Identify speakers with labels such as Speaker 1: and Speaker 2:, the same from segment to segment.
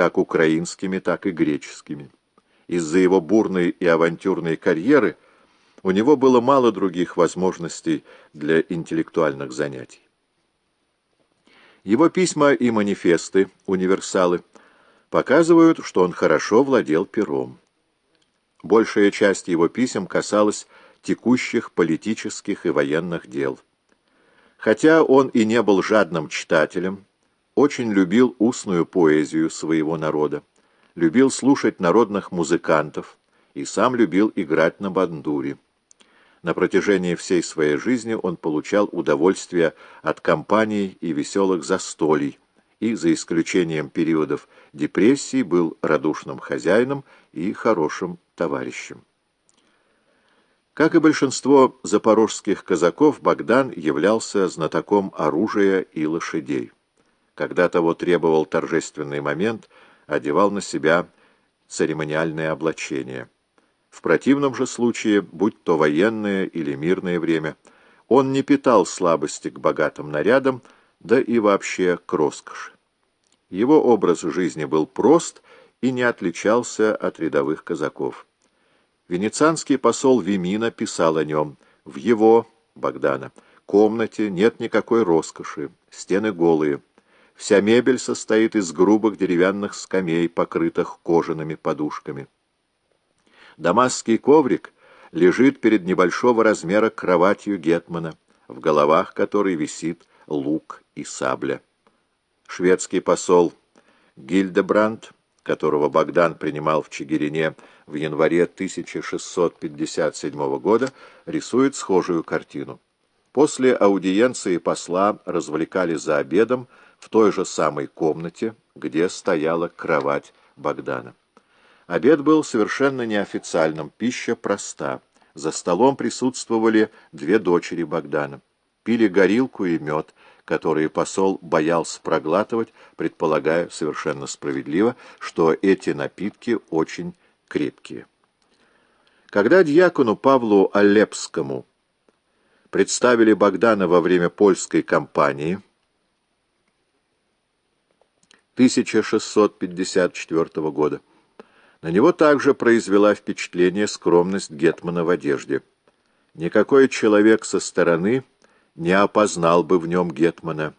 Speaker 1: как украинскими, так и греческими. Из-за его бурной и авантюрной карьеры у него было мало других возможностей для интеллектуальных занятий. Его письма и манифесты, универсалы, показывают, что он хорошо владел пером. Большая часть его писем касалась текущих политических и военных дел. Хотя он и не был жадным читателем, очень любил устную поэзию своего народа, любил слушать народных музыкантов и сам любил играть на бандуре. На протяжении всей своей жизни он получал удовольствие от компаний и веселых застолий, и, за исключением периодов депрессии, был радушным хозяином и хорошим товарищем. Как и большинство запорожских казаков, Богдан являлся знатоком оружия и лошадей. Когда того требовал торжественный момент, одевал на себя церемониальное облачение. В противном же случае, будь то военное или мирное время, он не питал слабости к богатым нарядам, да и вообще к роскоши. Его образ жизни был прост и не отличался от рядовых казаков. Венецианский посол Вимина писал о нем «В его, Богдана, комнате нет никакой роскоши, стены голые. Вся мебель состоит из грубых деревянных скамей, покрытых кожаными подушками. Дамасский коврик лежит перед небольшого размера кроватью Гетмана, в головах которой висит лук и сабля. Шведский посол Гильдебранд которого Богдан принимал в Чигирине в январе 1657 года, рисует схожую картину. После аудиенции посла развлекали за обедом в той же самой комнате, где стояла кровать Богдана. Обед был совершенно неофициальным, пища проста. За столом присутствовали две дочери Богдана. Пили горилку и мед, которые посол боялся проглатывать, предполагая совершенно справедливо, что эти напитки очень крепкие. Когда дьякону Павлу Алепскому представили Богдана во время польской кампании 1654 года, на него также произвела впечатление скромность Гетмана в одежде. Никакой человек со стороны не опознал бы в нем Гетмана.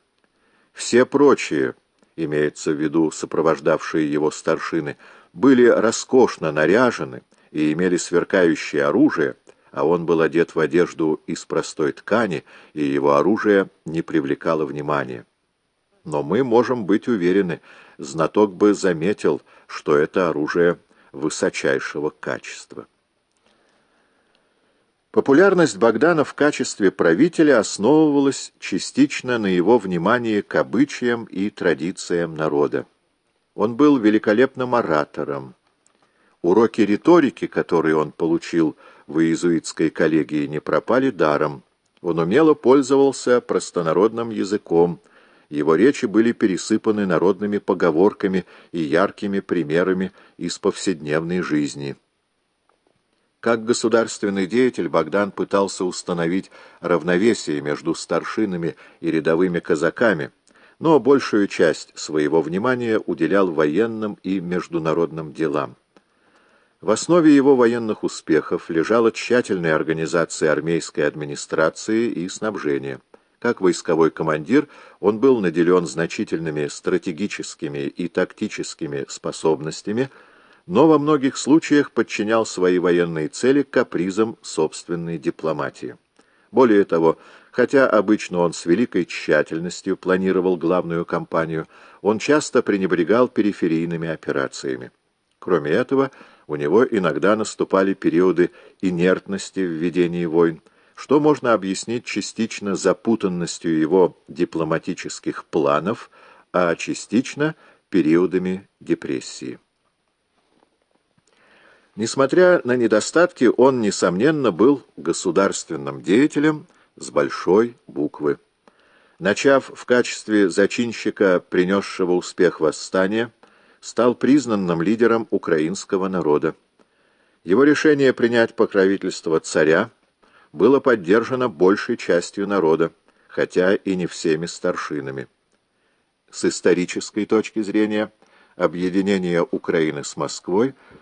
Speaker 1: Все прочие, имеется в виду сопровождавшие его старшины, были роскошно наряжены и имели сверкающее оружие, а он был одет в одежду из простой ткани, и его оружие не привлекало внимания. Но мы можем быть уверены, знаток бы заметил, что это оружие высочайшего качества. Популярность Богдана в качестве правителя основывалась частично на его внимании к обычаям и традициям народа. Он был великолепным оратором. Уроки риторики, которые он получил в иезуитской коллегии, не пропали даром. Он умело пользовался простонародным языком, его речи были пересыпаны народными поговорками и яркими примерами из повседневной жизни. Как государственный деятель Богдан пытался установить равновесие между старшинами и рядовыми казаками, но большую часть своего внимания уделял военным и международным делам. В основе его военных успехов лежала тщательная организация армейской администрации и снабжения. Как войсковой командир он был наделен значительными стратегическими и тактическими способностями – но во многих случаях подчинял свои военные цели капризам собственной дипломатии. Более того, хотя обычно он с великой тщательностью планировал главную кампанию, он часто пренебрегал периферийными операциями. Кроме этого, у него иногда наступали периоды инертности в ведении войн, что можно объяснить частично запутанностью его дипломатических планов, а частично периодами депрессии. Несмотря на недостатки, он, несомненно, был государственным деятелем с большой буквы. Начав в качестве зачинщика, принесшего успех восстания, стал признанным лидером украинского народа. Его решение принять покровительство царя было поддержано большей частью народа, хотя и не всеми старшинами. С исторической точки зрения объединения Украины с Москвой